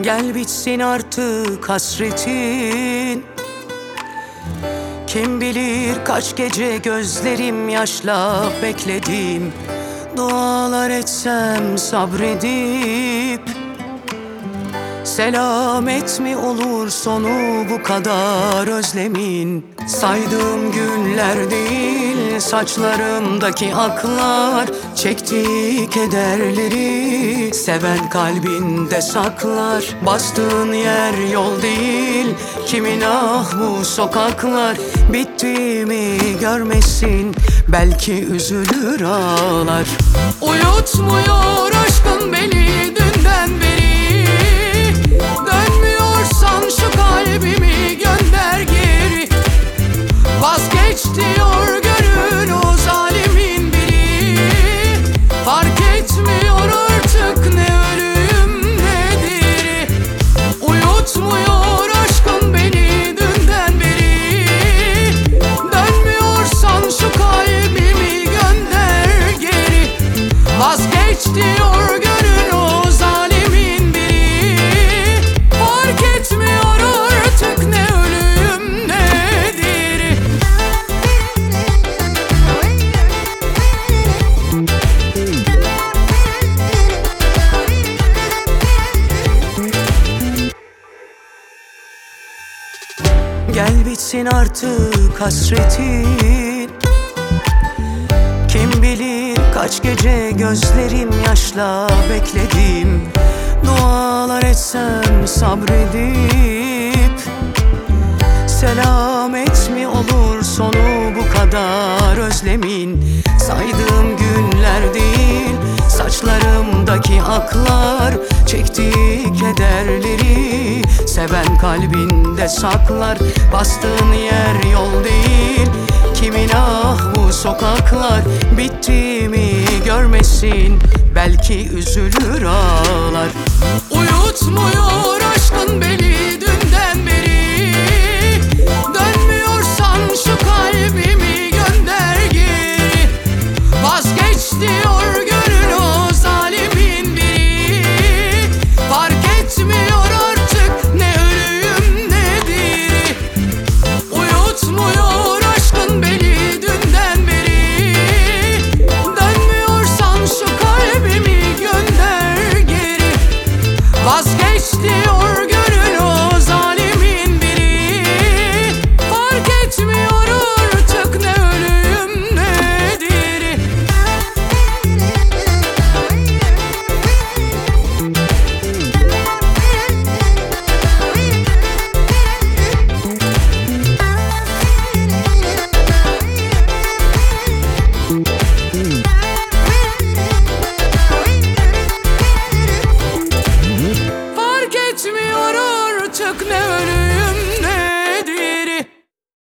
Gel bitsin artık hasretin. Kim bilir kaç gece gözlerim yaşla bekledim. Dualar etsem sabredip Selamet mi olur sonu bu kadar özlemin? Saydığım günler değil saçlarımdaki aklar Çektiği kederleri seven kalbinde saklar. Bastığın yer yol değil kimin ah bu sokaklar? Bitti mi görmesin belki üzülür ağlar. Uyutmuyor aşkın beni Gel bitsin artık hasretin. Kim bilir kaç gece gözlerim yaşla bekledim. Dualar etsem sabredip. Selamet mi olur sonu bu kadar özlemin? Saydığım günler değil saçlarımdaki aklar Çektiği kederleri seven kalbinde saklar Bastığın yer yol değil. Kimin ah bu sokaklar Bitti mi görmesin. Belki üzülür ağlar. Uyutmuyor aşkın beni